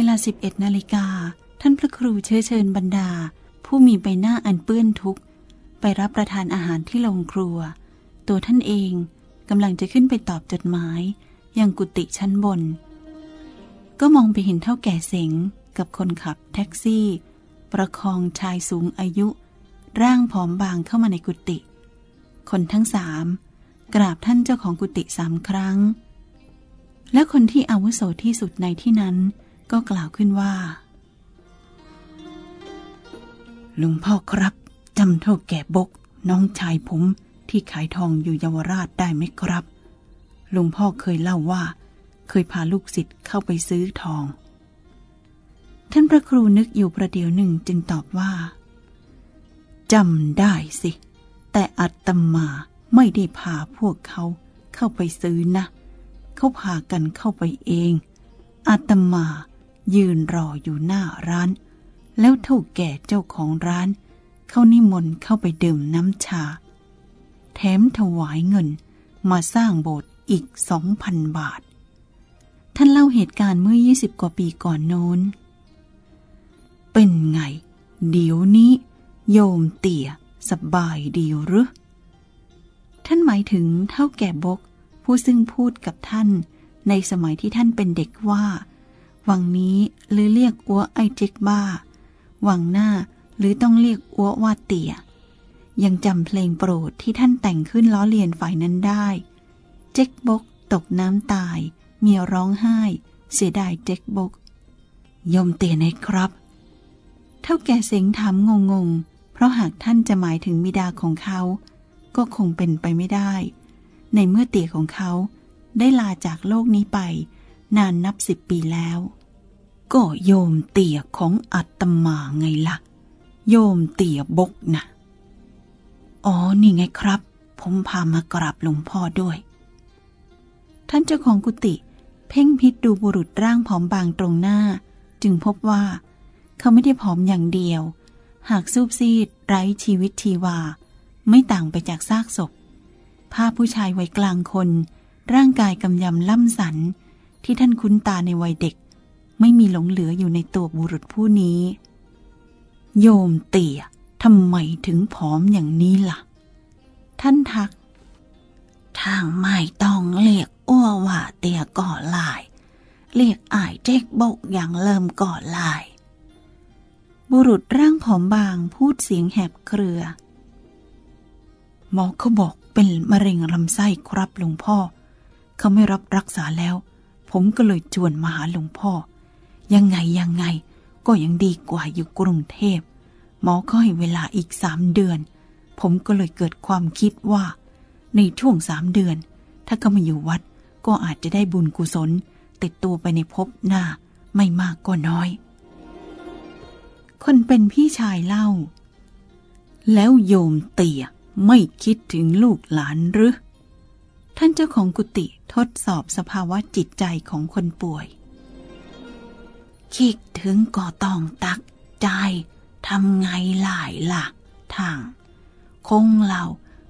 เวลา 11 นาฬิกา ท่านพระครูเชื้อเชิญบรรดา ผู้มีใบหน้าอันเปื้อนทุกข์ไปรับประทานอาหารที่โรงครัว ตัวท่านเองกำลังจะขึ้นไปตอบจดหมายยังกุฏิชั้นบน ก็มองไปเห็นเท่าแก่เสงกับคนขับแท็กซี่ ประคองชายสูงอายุ ร่างผอมบางเข้ามาในกุฏิคนทั้งสามกราบท่านเจ้าของกุฏิสามครั้ง และคนที่อาวุโสที่สุดในที่นั้น ก็กล่าวขึ้นว่า ลุงพ่อครับจำเท่าแก่บก น้องชายผมที่ขายทองอยู่เยาวราชได้ไหมครับ ลุงพ่อเคยเล่าว่า เคยพาลูกศิษย์เข้าไปซื้อทอง ท่านพระครูนึกอยู่ประเดี๋ยวหนึ่งจึงตอบว่าจำได้สิ แต่อัตมาไม่ได้พาพวกเขาเข้าไปซื้อนะ เขาพากันเข้าไปเอง อาตมา ยืนรออยู่หน้าร้าน แล้วเท่าแก่เจ้าของร้าน เขานิมนต์เข้าไปดื่มน้ำชา แถมถวายเงินมาสร้างโบสถ์อีกสองพันบาท ท่านเล่าเหตุการณ์เมื่อ 20 กว่าปีก่อนโน้น เป็นไง เดี๋ยวนี้ โยมเตี่ยสบายดีหรือ ท่านหมายถึงเท่าแก่บกผู้ซึ่งพูดกับท่านในสมัยที่ท่านเป็นเด็กว่า วังนี้หรือเรียกอัวไอเจ็กบ้า วังหน้าหรือต้องเรียกอัวว่าเตี่ย ยังจำเพลงโปรดที่ท่านแต่งขึ้นล้อเลียนฝ่ายนั้นได้ เจ็กบก ตกน้ำตาย เมียร้องไห้ เสียดายเจ็กบก ยมเตี่ยไหนครับ เท่าแก่เสงถามงงๆเพราะหากท่านจะหมายถึงมิดาของเขา ก็คงเป็นไปไม่ได้ ในเมื่อเตี่ยของเขาได้ลาจากโลกนี้ไป นานนับสิบปีแล้ว ก็โยมเตี่ยของอัตมาไงละ่ะ โยมเตี่ยบกนะอ๋อนี่ไงครับ ผมพามากราบหลวงพ่อด้วย ท่านเจ้าของกุฏิเพ่งพิษดูบุรุษร่างผอมบางตรงหน้า จึงพบว่า เขาไม่ได้ผอมอย่างเดียว หากซูบซีดไร้ชีวิตชีวา ไม่ต่างไปจากซากศพ ภาพผู้ชายวัยกลางคน ร่างกายกำยำล่ำสันที่ท่านคุ้นตาในวัยเด็ก ไม่มีหลงเหลืออยู่ในตัวบุรุษผู้นี้ โยมเตี่ยทำไมถึงผอมอย่างนี้ล่ะ ท่านทัก ทางไม่ต้องเรียกอ้วว่าเตี่ยก่อลาย เรียกอายเจ๊กบกอย่างเริ่มก่อลาย บุรุษร่างผอมบางพูดเสียงแหบเครือหมอเขาบอกเป็นมะเร็งลำไส้ครับหลวงพ่อ เขาไม่รับรักษาแล้ว ผมก็เลยจวนมาหาหลวงพ่อ ยังไงยังไง ก็ยังดีกว่าอยู่กรุงเทพ หมอก็ให้เวลาอีกสามเดือน ผมก็เลยเกิดความคิดว่า ในช่วงสามเดือน ถ้าเขามาอยู่วัด ก็อาจจะได้บุญกุศล ติดตัวไปในภพหน้า ไม่มากก็น้อย คนเป็นพี่ชายเล่า แล้วโยมเตี่ยไม่คิดถึงลูกหลานหรือท่านเจ้าของกุฏิทดสอบสภาวะจิตใจของคนป่วย คิดถึงก็ต้องตักใจทำไงหลายละ่ะ ทาง คงเรา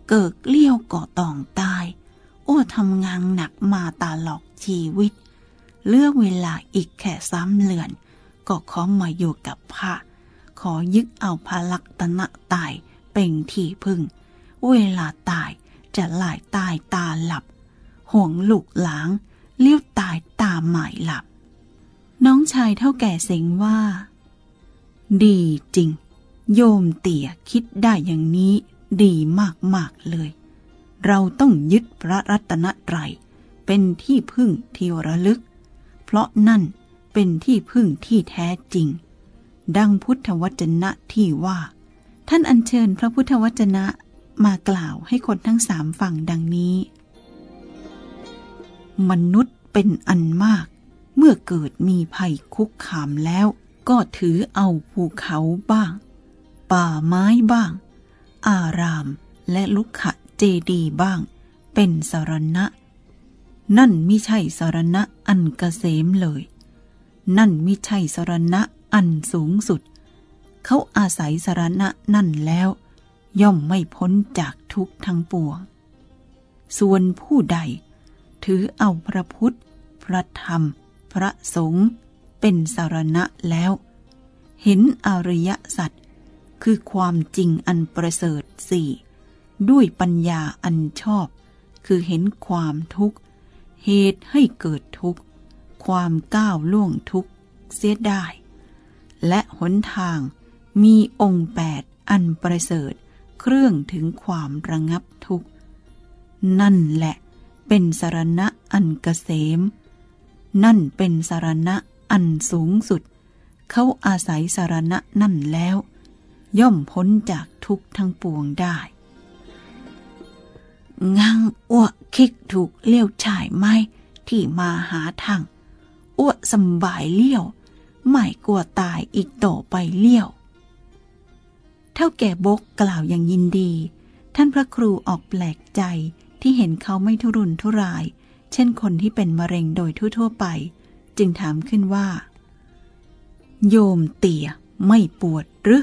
เกิกเลี้ยวก็ต้องตาย โอ้ทำงานหนักมาตาหลอกชีวิต เลือกเวลาอีกแค่สามเลือน ก็ขอมาอยู่กับพระ ขอยึดเอาพระลักตนะตายเป็นที่พึ่ง เวลาตายจะหลายตายตาหลับ ห่วงลูกหลางเลี้ยวตายตาหมายหลับ น้องชายเท่าแก่เสงว่า ดีจริง โยมเตี่ยคิดได้อย่างนี้ดีมากๆเลย เราต้องยึดพระรัตนตรัยเป็นที่พึ่งที่ระลึก เพราะนั่นเป็นที่พึ่งที่แท้จริง ดังพุทธวจนะที่ว่า ท่านอัญเชิญพระพุทธวจนะมากล่าวให้คนทั้งสามฝั่งดังนี้ มนุษย์เป็นอันมาก เมื่อเกิดมีภัยคุกคามแล้ว ก็ถือเอาภูเขาบ้าง ป่าไม้บ้าง อารามและลุกขะเจดีบ้าง เป็นสารณะ นั่นไมิใช่สารณะอันกเกษมเลย นั่นไมิใช่สารณะอันสูงสุด เขาอาศัยสารณะนั่นแล้ว ย่อมไม่พ้นจากทุกทั้งปวง ส่วนผู้ใด ถือเอาพระพุทธ พระธรรม ระสงฆ์เป็นสารณะแล้ว เห็นอริยสัจคือความจริงอันประเสริฐสี่ด้วยปัญญาอันชอบ คือเห็นความทุกข์ เหตุให้เกิดทุกข์ ความก้าวล่วงทุกข์ เสียได้ และหนทางมีองค์แปดอันประเสริฐเครื่องถึงความระงับทุกข์ นั่นแหละเป็นสารณะอันกเกษม นั่นเป็นสารณะอันสูงสุด เขาอาศัยสารณะนั่นแล้ว ย่อมพ้นจากทุกทั้งปวงได้ งังอ้วคิกถูกเลี้ยวฉายไม้ที่มาหาทางอ้วสบายเลี้ยว ไม่กลัวตายอีกต่อไปเลี้ยว เท่าแก่บกกล่าวอย่างยินดี ท่านพระครูออกแปลกใจที่เห็นเขาไม่ทุรุนทุราย เช่นคนที่เป็นมะเร็งโดยทั่วๆไป จึงถามขึ้นว่า โยมเตี่ยไม่ปวดหรือ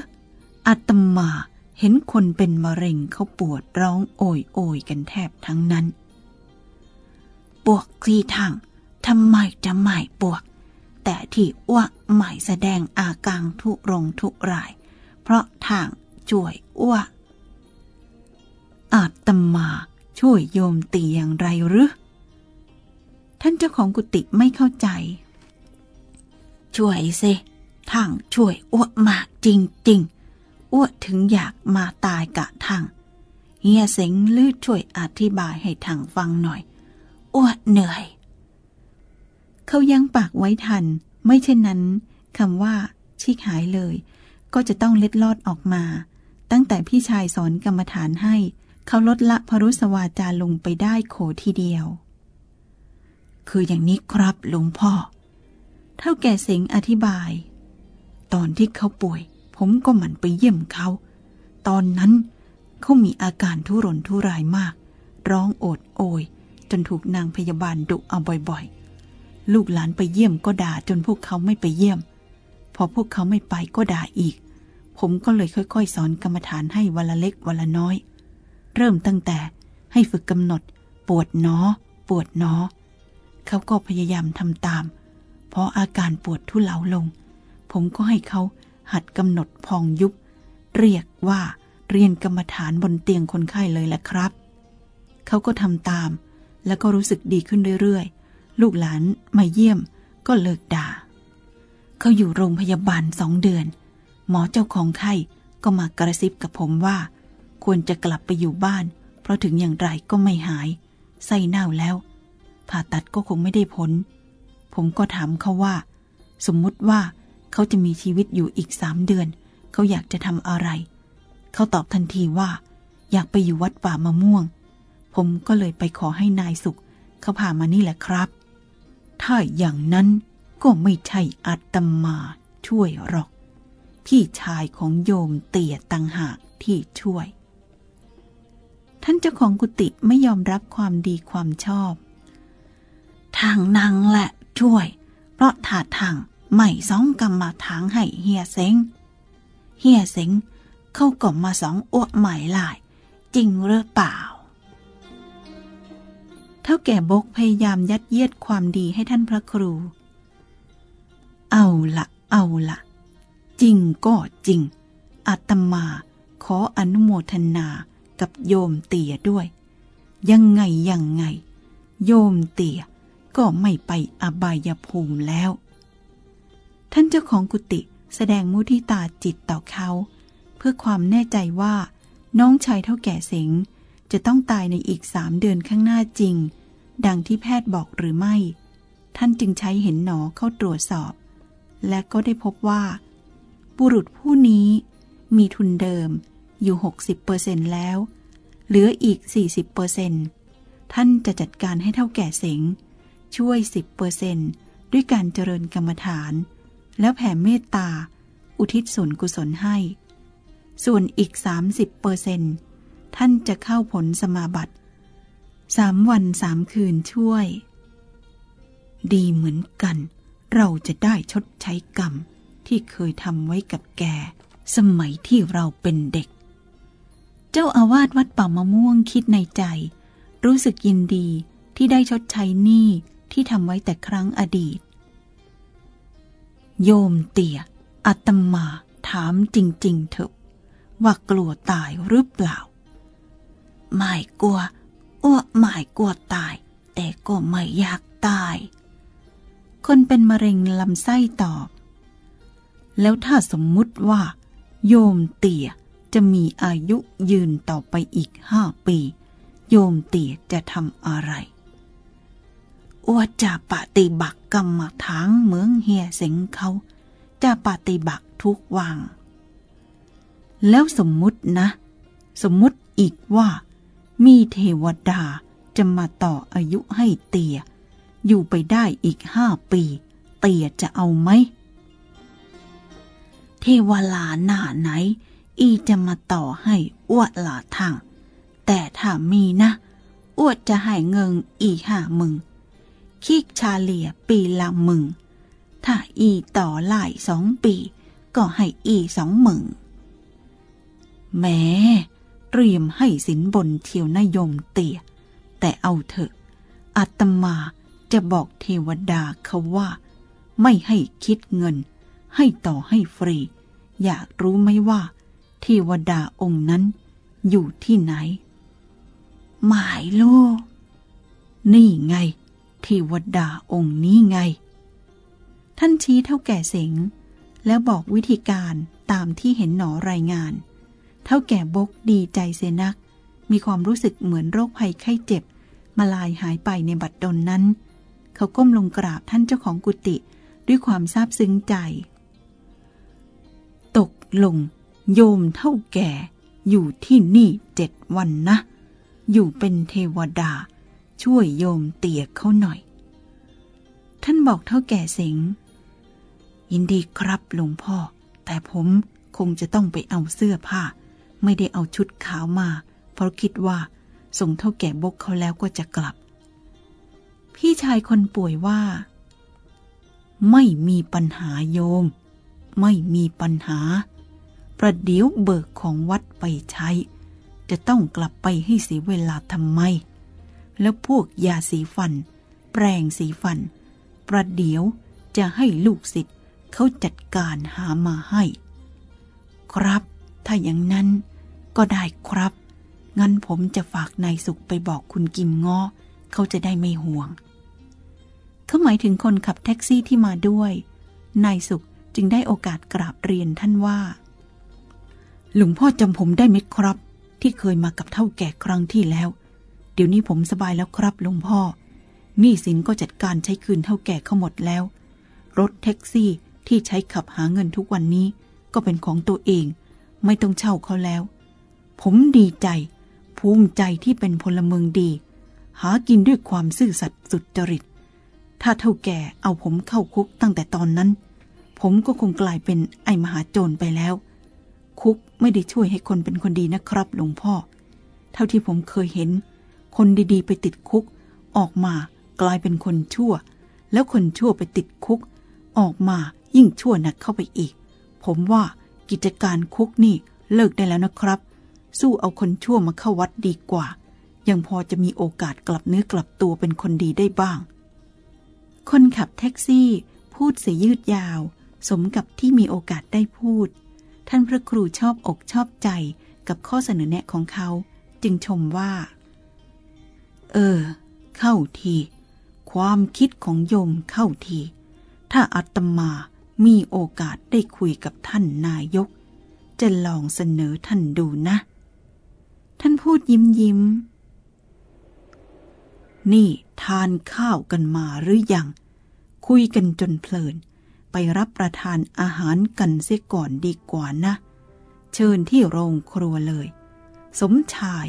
อาตมาเห็นคนเป็นมะเร็งเขาปวดร้องโอยโอยกันแทบทั้งนั้นปวกที่ทางทำไมจะไม่ปวก แต่ที่อ้วกไม่แสดงอาการทุรงทุราย เพราะทางช่วยอ้วกอาตมาช่วยโยมตีอย่างไรหรือ ท่านเจ้าของกุฏิไม่เข้าใจ ช่วยสิทางช่วยอ้วมากจริงๆอ้วถึงอยากมาตายกะทางเฮียเสงลือช่วยอธิบายให้ทางฟังหน่อยอ้วเหนื่อย เขายังปากไว้ทัน ไม่เช่นนั้นคำว่าชิกหายเลย ก็จะต้องเล็ดลอดออกมา ตั้งแต่พี่ชายสอนกรรมฐานให้ เขาลดละพรุสวาจาลงไปได้โขทีเดียว คืออย่างนี้ครับหลวงพ่อ เท่าแก่เสงอธิบาย ตอนที่เขาป่วย ผมก็หมั่นไปเยี่ยมเขา ตอนนั้นเขามีอาการทุรนทุรายมาก ร้องโอดโอย จนถูกนางพยาบาลดุเอาบ่อยๆ ลูกหลานไปเยี่ยมก็ด่าจนพวกเขาไม่ไปเยี่ยม พอพวกเขาไม่ไปก็ด่าอีก ผมก็เลยค่อยๆ สอนกรรมฐานให้วันละเล็กวันละน้อย เริ่มตั้งแต่ให้ฝึกกำหนด ปวดหนอ ปวดหนอ เขาก็พยายามทำตาม เพราะอาการปวดทุเลาลง ผมก็ให้เขาหัดกำหนดพองยุบ เรียกว่าเรียนกรรมฐานบนเตียงคนไข้เลยแหละครับ เขาก็ทำตาม แล้วก็รู้สึกดีขึ้นเรื่อยๆ ลูกหลานมาเยี่ยมก็เลิกด่า เขาอยู่โรงพยาบาลสองเดือน หมอเจ้าของไข้ก็มากระซิบกับผมว่า ควรจะกลับไปอยู่บ้าน เพราะถึงอย่างไรก็ไม่หาย ไส้เน่าแล้ว ผ่าตัดก็คงไม่ได้ผล ผมก็ถามเขาว่า สมมุติว่าเขาจะมีชีวิตอยู่อีกสามเดือน เขาอยากจะทำอะไร เขาตอบทันทีว่า อยากไปอยู่วัดป่ามะม่วง ผมก็เลยไปขอให้นายสุข เขาพามานี่แหละครับ ถ้าอย่างนั้นก็ไม่ใช่อัตมาช่วยหรอก พี่ชายของโยมเตี่ยตังหากที่ช่วย ท่านเจ้าของกุฏิไม่ยอมรับความดีความชอบ ทางนางแหละช่วย เพราะถาทางไม่สองกรรมาทางให้เฮียเซ็งเฮียเซ็งเข้าก่อมาสองอ้วกใหม่ลาย จริงหรือเปล่า เท่าแก่บกพยายามยัดเยียดความดีให้ท่านพระครู เอาละเอาละจริงก็จริง อาตมาขออนุโมทนากับโยมเตี่ยด้วย ยังไงยังไง โยมเตี่ย ก็ไม่ไปอบายภูมิแล้ว ท่านเจ้าของกุฏิแสดงมุทิตาจิตต่อเขา เพื่อความแน่ใจว่า น้องชายเท่าแก่เสงจะต้องตายในอีกสามเดือนข้างหน้าจริง ดังที่แพทย์บอกหรือไม่ ท่านจึงใช้เห็นหนอเข้าตรวจสอบ และก็ได้พบว่า บุรุษผู้นี้มีทุนเดิมอยู่ 60%แล้ว เหลืออีก 40%ท่านจะจัดการให้เท่าแก่เสง ช่วย 10%ด้วยการเจริญกรรมฐาน แล้วแผ่เมตตา อุทิศส่วนกุศลให้ ส่วนอีก 30%ท่านจะเข้าผลสมาบัติสามวันสามคืนช่วย ดีเหมือนกัน เราจะได้ชดใช้กรรม ที่เคยทำไว้กับแก สมัยที่เราเป็นเด็ก เจ้าอาวาสวัดป่ามะม่วงคิดในใจ รู้สึกยินดีที่ได้ชดใช้หนี้ ที่ทำไว้แต่ครั้งอดีต โยมเตี่ยอาตมาถามจริง ๆ เถอะ ว่ากลัวตายหรือเปล่า ไม่กลัวอ้วไม่กลัวตาย แต่ก็ไม่อยากตาย คนเป็นมะเร็งลำไส้ตอบ แล้วถ้าสมมุติว่า โยมเตี่ยจะมีอายุยืนต่อไปอีกห้าปี โยมเตี่ยจะทำอะไร อ้วจะปฏิบัติกรรมฐานเหมืองเฮียเสงเขาจะปฏิบัติทุกวัง แล้วสมมุตินะ สมมุติอีกว่า มีเทวดาจะมาต่ออายุให้เตีย อยู่ไปได้อีกห้าปี เตียจะเอาไหม เทวลาหน้าไหน อีจะมาต่อให้อ้วดหลาทาง แต่ถ้ามีนะอ้วดจะให้เงินอีห้ามึง คิกชาเลียปีละมึง ถ้าอีต่อไล่สองปี ก็ให้อีสองมึงแม้เตรียมให้สินบนเที่ยวนายมเตียแต่เอาเถอะอาตมาจะบอกเทวดาเขาว่า ไม่ให้คิดเงิน ให้ต่อให้ฟรี อยากรู้ไหมว่า เทวดาองค์นั้นอยู่ที่ไหน หมายลูกนี่ไง เทวดาองค์นี้ไง ท่านชี้เท่าแก่เสงแล้วบอกวิธีการตามที่เห็นหนอรายงาน เท่าแก่บกดีใจเสนัก มีความรู้สึกเหมือนโรคภัยไข้เจ็บ มาลายหายไปในบัดดลนั้น เขาก้มลงกราบท่านเจ้าของกุฏิด้วยความซาบซึ้งใจ ตกลง โยมเท่าแก่อยู่ที่นี่เจ็ดวันนะ อยู่เป็นเทวดา ช่วยโยมเตียเขาหน่อย ท่านบอกเท่าแก่เสงยินดีครับหลวงพ่อ แต่ผมคงจะต้องไปเอาเสื้อผ้า ไม่ได้เอาชุดขาวมา เพราะคิดว่า ส่งเท่าแก่บกเขาแล้วก็จะกลับ พี่ชายคนป่วยว่า ไม่มีปัญหาโยม ไม่มีปัญหา ประเดี๋ยวเบิกของวัดไปใช้ จะต้องกลับไปให้เสียเวลาทำไม แล้วพวกยาสีฟัน แปรงสีฟัน ประเดี๋ยวจะให้ลูกศิษย์เขาจัดการหามาให้ ครับ ถ้าอย่างนั้นก็ได้ครับ งั้นผมจะฝากนายสุขไปบอกคุณกิมง้อเขาจะได้ไม่ห่วง เขาหมายถึงคนขับแท็กซี่ที่มาด้วย นายสุขจึงได้โอกาสกราบเรียนท่านว่า หลวงพ่อจำผมได้ไหมครับ ที่เคยมากับเท่าแก่ครั้งที่แล้ว เดี๋ยวนี้ผมสบายแล้วครับลวงพ่อหนี้สินก็จัดการใช้คืนเท่าแก่เขาหมดแล้ว รถแท็กซี่ที่ใช้ขับหาเงินทุกวันนี้ ก็เป็นของตัวเอง ไม่ต้องเช่าเขาแล้ว ผมดีใจ ภูมิใจที่เป็นพลเมืองดี หากินด้วยความซื่อสัตย์สุจริต ถ้าเท่าแก่เอาผมเข้าคุกตั้งแต่ตอนนั้น ผมก็คงกลายเป็นไอ้มหาโจรไปแล้ว คุกไม่ได้ช่วยให้คนเป็นคนดีนะครับหลวงพ่อ เท่าที่ผมเคยเห็น คนดีๆ ไปติดคุก ออกมากลายเป็นคนชั่ว แล้วคนชั่วไปติดคุก ออกมายิ่งชั่วหนักเข้าไปอีก ผมว่ากิจการคุกนี่เลิกได้แล้วนะครับ สู้เอาคนชั่วมาเข้าวัดดีกว่า ยังพอจะมีโอกาสกลับเนื้อกลับตัวเป็นคนดีได้บ้าง คนขับแท็กซี่ พูดเสียยืดยาว สมกับที่มีโอกาสได้พูด ท่านพระครูชอบอกชอบใจกับข้อเสนอแนะของเขา จึงชมว่า เออ เข้าที ความคิดของโยมเข้าที ถ้าอาตมามีโอกาสได้คุยกับท่านนายก จะลองเสนอท่านดูนะ ท่านพูดยิ้มยิ้ม นี่ทานข้าวกันมาหรือยัง คุยกันจนเพลิน ไปรับประทานอาหารกันเสียก่อนดีกว่านะ เชิญที่โรงครัวเลย สมชาย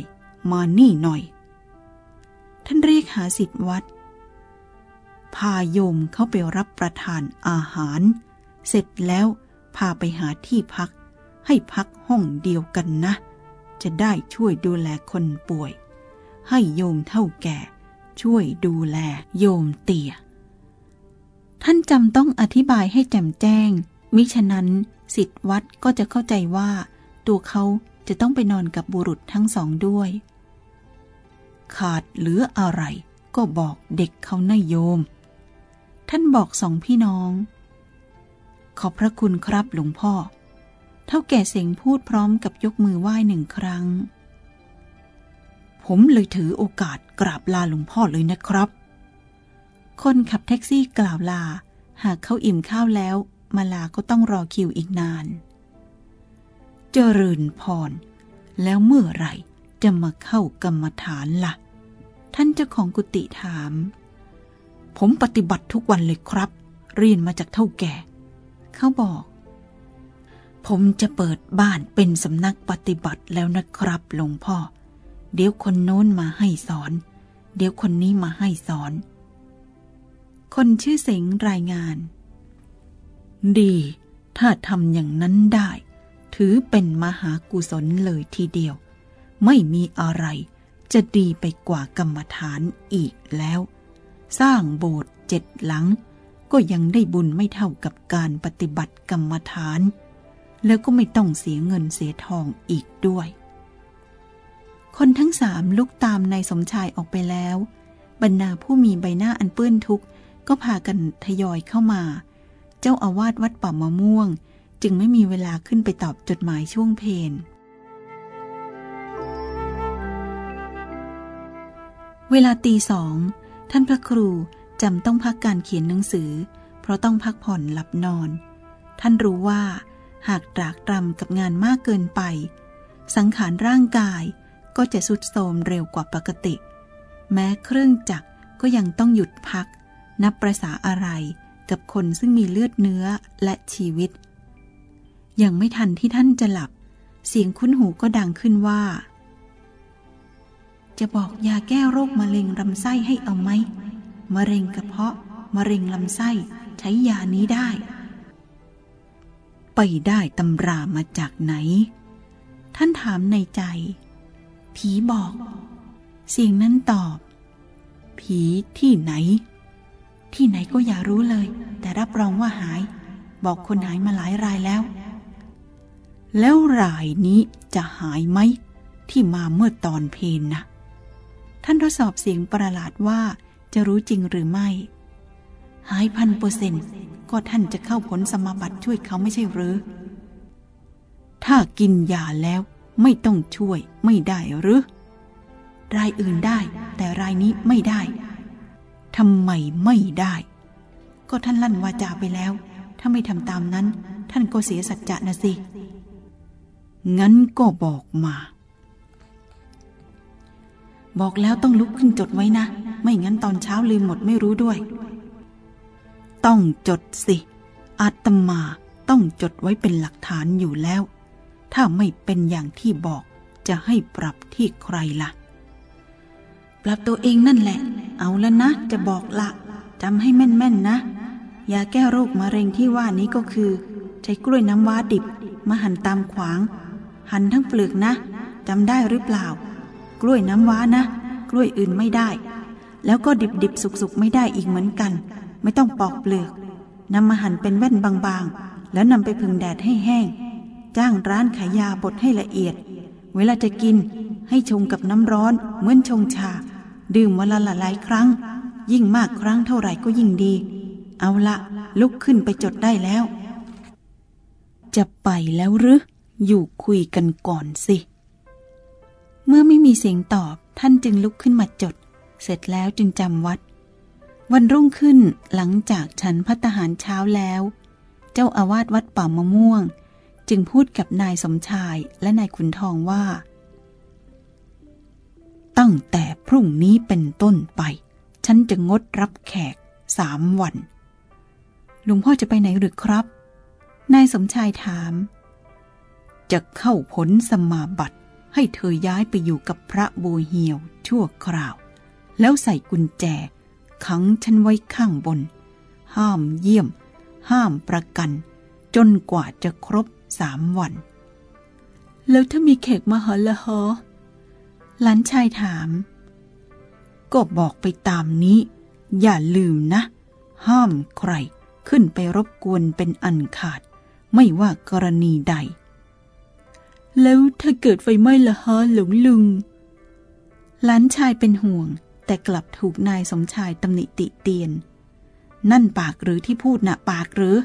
มานี่หน่อย ท่านเรียกหาสิทธิวัด พาโยมเข้าไปรับประทานอาหาร เสร็จแล้วพาไปหาที่พัก ให้พักห้องเดียวกันนะ จะได้ช่วยดูแลคนป่วย ให้โยมเท่าแก่ ช่วยดูแลโยมเตี่ย ท่านจำต้องอธิบายให้แจ่มแจ้ง มิฉะนั้นสิทธิวัดก็จะเข้าใจว่า ตัวเขาจะต้องไปนอนกับบุรุษทั้งสองด้วย ขาดเหลืออะไร ก็บอกเด็กเขานายโยม ท่านบอกสองพี่น้อง ขอบพระคุณครับหลวงพ่อ เท่าแก่เสงพูดพร้อมกับยกมือไหว้หนึ่งครั้ง ผมเลยถือโอกาสกราบลาหลวงพ่อเลยนะครับ คนขับแท็กซี่กล่าวลา หากเขาอิ่มข้าวแล้ว มาลาก็ต้องรอคิวอีกนาน เจริญพร แล้วเมื่อไหร่ จะมาเข้ากรรมฐานละ่ะ ท่านเจ้าของกุฏิถาม ผมปฏิบัติทุกวันเลยครับ เรียนมาจากเท่าแก่ เขาบอก ผมจะเปิดบ้านเป็นสำนักปฏิบัติแล้วนะครับหลวงพ่อ เดี๋ยวคนโน้นมาให้สอน เดี๋ยวคนนี้มาให้สอน คนชื่อเสงรายงาน ดี ถ้าทำอย่างนั้นได้ ถือเป็นมหากุศลเลยทีเดียว ไม่มีอะไร จะดีไปกว่ากรรมฐานอีกแล้ว สร้างโบสถ์เจ็ดหลัง ก็ยังได้บุญไม่เท่ากับการปฏิบัติกรรมฐาน แล้วก็ไม่ต้องเสียเงินเสียทองอีกด้วย คนทั้งสามลุกตามนายสมชายออกไปแล้ว บรรดาผู้มีใบหน้าอันเปื้อนทุกข์ก็พากันทยอยเข้ามา เจ้าอาวาสวัดป่ามะม่วง จึงไม่มีเวลาขึ้นไปตอบจดหมายช่วงเพน เวลาตีสอง ท่านพระครูจำต้องพักการเขียนหนังสือ เพราะต้องพักผ่อนหลับนอน ท่านรู้ว่า หากตรากตรำกับงานมากเกินไป สังขารร่างกายก็จะสุดโทรมเร็วกว่าปกติ แม้เครื่องจักรก็ยังต้องหยุดพัก นับประษาอะไรกับคนซึ่งมีเลือดเนื้อและชีวิต ยังไม่ทันที่ท่านจะหลับ เสียงคุ้นหูก็ดังขึ้นว่า จะบอกยาแก้โรคมะเร็งลำไส้ให้เอาไหมมะเร็งกระเพาะมะเร็งลำไส้ใช้ยานี้ได้ ไปได้ตำรามาจากไหน ท่านถามในใจ ผีบอก เสียงนั้นตอบ ผีที่ไหน ที่ไหนก็อย่ารู้เลย แต่รับรองว่าหาย บอกคนหายมาหลายรายแล้ว แล้วรายนี้จะหายไหมที่มาเมื่อตอนเพนนะ ท่านทดสอบเสียงประหลาดว่าจะรู้จริงหรือไม่ หายพันเปอร์เซนต์ก็ท่านจะเข้าผลสมาบัติช่วยเขาไม่ใช่หรือ ถ้ากินยาแล้วไม่ต้องช่วยไม่ได้หรือ รายอื่นได้ แต่รายนี้ไม่ได้ทำไมไม่ได้ ก็ท่านลั่นวาจาไปแล้ว ถ้าไม่ทำตามนั้น ท่านก็เสียสัจจะนะสิ งั้นก็บอกมา บอกแล้วต้องลุกขึ้นจดไว้นะ ไม่งั้นตอนเช้าลืมหมดไม่รู้ด้วย ต้องจดสิ อาตมาต้องจดไว้เป็นหลักฐานอยู่แล้ว ถ้าไม่เป็นอย่างที่บอกจะให้ปรับที่ใครละ่ะ ปรับตัวเองนั่นแหละ เอาแล้วนะ จะบอกละจำให้แม่นๆนนะยาแก้โรคมะเร็งที่ว่านี้ก็คือ ใช้กล้วยน้ำว้าดิบมาหั่นตามขวาง หั่นทั้งเปลือกนะจำได้หรือเปล่า กล้วยน้ำว้านะ กล้วยอื่นไม่ได้ แล้วก็ดิบดิบสุกสุกไม่ได้อีกเหมือนกัน ไม่ต้องปอกเปลือกนำมาหั่นเป็นแว่นบางๆ แล้วนำไปพึ่งแดดให้แห้ง จ้างร้านขายยาบดให้ละเอียด เวลาจะกินให้ชงกับน้ำร้อนเหมือนชงชา ดื่มวันละหลายครั้ง ยิ่งมากครั้งเท่าไหร่ก็ยิ่งดี เอาละลุกขึ้นไปจดได้แล้ว จะไปแล้วหรืออยู่คุยกันก่อนสิ เมื่อไม่มีเสียงตอบท่านจึงลุกขึ้นมาจด เสร็จแล้วจึงจำวัด วันรุ่งขึ้นหลังจากฉันพัตหารเช้าแล้ว เจ้าอาวาสวัดป่ามะม่วง จึงพูดกับนายสมชายและนายขุนทองว่า ตั้งแต่พรุ่งนี้เป็นต้นไป ฉันจะงดรับแขกสามวันลุงพ่อจะไปไหนหรือครับ นายสมชายถาม จะเข้าผลสมาบัติ ให้เธอย้ายไปอยู่กับพระบูเหียวชั่วคราว แล้วใส่กุญแจ ขังฉันไว้ข้างบน ห้ามเยี่ยม ห้ามประกัน จนกว่าจะครบสามวัน แล้วถ้ามีแขกมาหาละฮอหลานชายถาม ก็บอกไปตามนี้ อย่าลืมนะ ห้ามใครขึ้นไปรบกวนเป็นอันขาด ไม่ว่ากรณีใด แล้วถ้าเกิดไฟไหม้ละฮะหลงลุงหลานชายเป็นห่วง แต่กลับถูกนายสมชายตำหนิติเตียน นั่นปากหรือที่พูดนะปากหรือ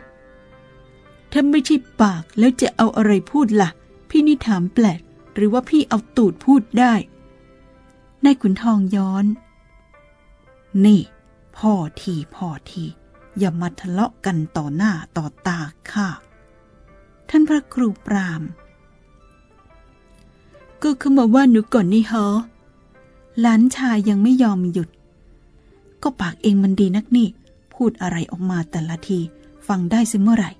ถ้าไม่ใช่ปากแล้วจะเอาอะไรพูดละ่ะ พี่นี่ถามแปลกหรือว่าพี่เอาตูดพูดได้นายขุนทองย้อน นี่ พ่อทีพ่อที อย่ามาทะเลาะกันต่อหน้าต่อตาข้าท่านพระครูปราม ก็เข้ามาว่าหนูก่อนนี่ฮะหลานชายยังไม่ยอมหยุด ก็ปากเองมันดีนักนี่ พูดอะไรออกมาแต่ละที ฟังได้ซิเมื่อไหร่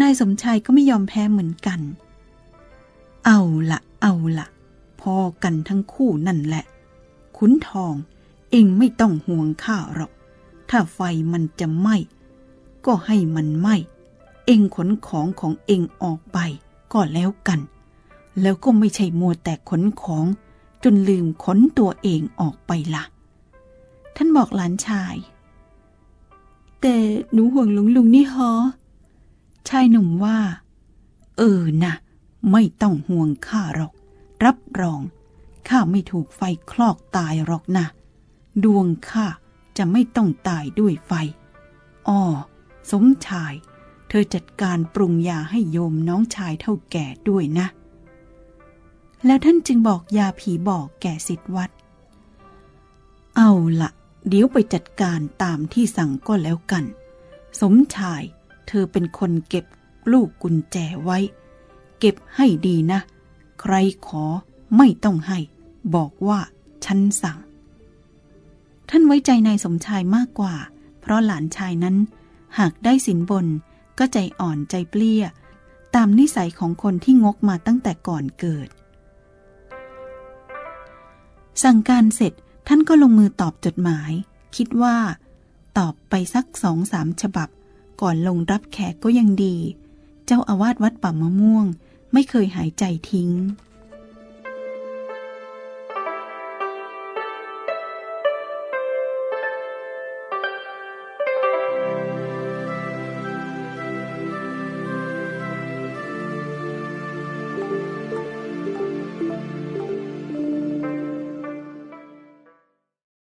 นายสมชายก็ไม่ยอมแพ้เหมือนกัน เอาละเอาละพอกันทั้งคู่นั่นแหละ ขุนทอง เองไม่ต้องห่วงข้าหรอก ถ้าไฟมันจะไหม้ก็ให้มันไหม้ เองขนของของเองออกไปก็แล้วกัน แล้วก็ไม่ใช่มัวแต่ขนของ จนลืมขนตัวเองออกไปละท่านบอกหลานชาย แต่หนูห่วงลุงลุงนี่ฮอชายหนุ่มว่า เออนะไม่ต้องห่วงข้าหรอก รับรอง ข้าไม่ถูกไฟคลอกตายหรอกนะดวงข้าจะไม่ต้องตายด้วยไฟ อ้อ สมชาย เธอจัดการปรุงยาให้โยมน้องชายเท่าแก่ด้วยนะ แล้วท่านจึงบอกยาผีบอกแก่สิทธวัด เอาละเดี๋ยวไปจัดการตามที่สั่งก็แล้วกัน สมชาย เธอเป็นคนเก็บลูกกุญแจไว้ เก็บให้ดีนะ ใครขอไม่ต้องให้ บอกว่าฉันสั่ง ท่านไว้ใจนายสมชายมากกว่า เพราะหลานชายนั้น หากได้สินบนก็ใจอ่อนใจเปลี้ย ตามนิสัยของคนที่งกมาตั้งแต่ก่อนเกิด สั่งการเสร็จท่านก็ลงมือตอบจดหมาย คิดว่า ตอบไปสักสองสามฉบับ ก่อนลงรับแขกก็ยังดี เจ้าอาวาสวัดป่ามะม่วง ไม่เคยหายใจทิ้ง